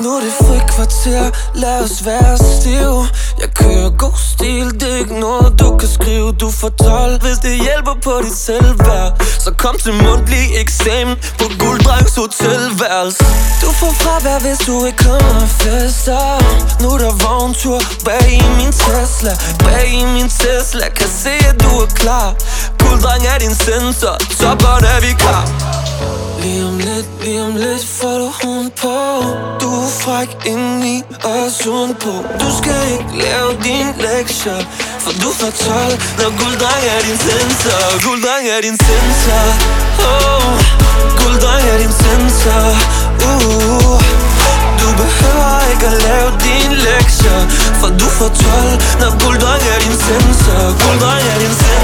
Nu er det frikvarter, lad os være stiv Jeg kører god stil, det er ikke noget du kan skrive. Du får 12, hvis det hjælper på dit selvværd Så kom til mundtlig eksamen på Gulddrengs hotelværelse. Du får fravær, hvis du ikke kommer og fester. Nu er der vogntur bag i min Tesla. Bag i min Tesla, kan se at du er klar. Gulddreng er din sensor, så godt er vi klar. Lige om lidt, lige om lidt får du hun på. Du er fræk indeni og sun på. Du skal ikke lave din lektier For du får 12, når gulddreng er din sensor. Gulddreng er din sensor. Oh, Gulddreng er din sensor. Uh, Du behøver ikke at lave din lektier For du får 12, når gulddreng er din sensor. Gulddreng er din sensor.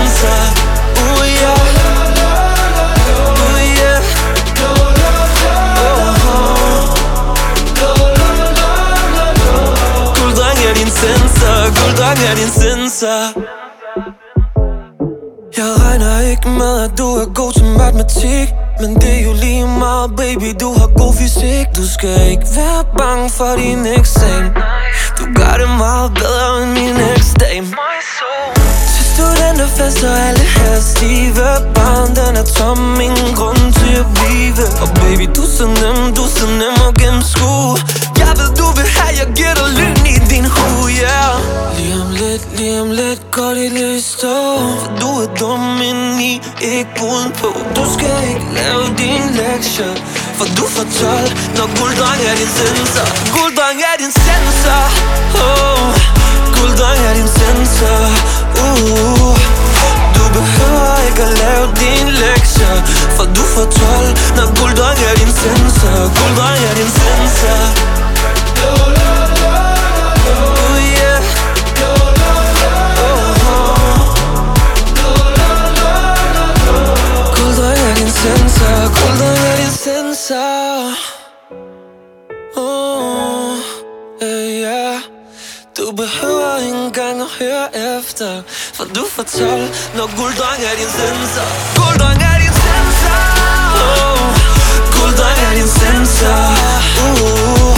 Er din sensor. Jeg regner ikke med, at du er god til matematik. Men det er jo lige meget, baby, du har god fysik. Du skal ikke være bange for din eksamen. Du gør det meget bedre end min eksdame. Studenterfest og alle her stive Barn, den er tom, ingen grund til at blive. Og baby, du er så nem, du er så nem at gennemskue Jeg ved, du vil have, jeg giver dig lyn i lidt, lige om lidt går de løs stå For du er dum indeni, ikke udenpå Du skal ikke lave din lektier For du får 12, når gulddreng er din sensor. Gulddreng er din sensor, oh Gulddreng er din sensor, uh Du behøver ikke at lave din lektier For du får 12, når gulddreng er din sensor. Gulddreng Gulddreng så. Din Oh, yeah, yeah. Du behøver ikke engang at høre efter For du får 12, når gulddreng er din sensor. Gulddreng er din sensor. Oh, Gulddreng er din sensor. Uh,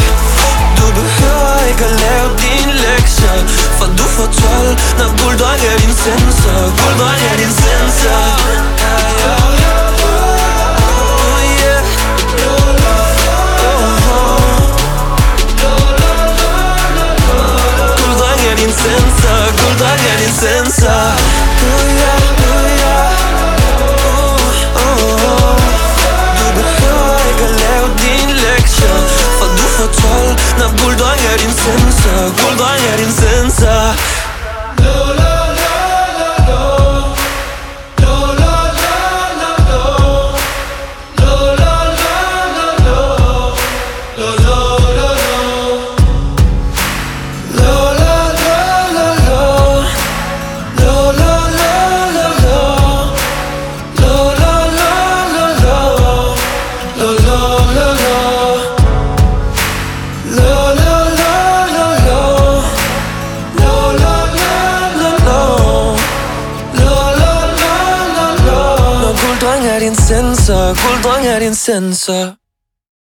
Du behøver ikke at lave din lektier For du får 12, når gulddreng er din sensor. Gulddreng er din sensor. Gulddreng er din sensor oh, yeah, oh, yeah. Oh, oh, oh. Du behøver ikke at lave din lektier For du får 12 Når gulddreng er din sensor Gulddreng er din sensor Gulddreng er din sensor Gulddreng er din sensor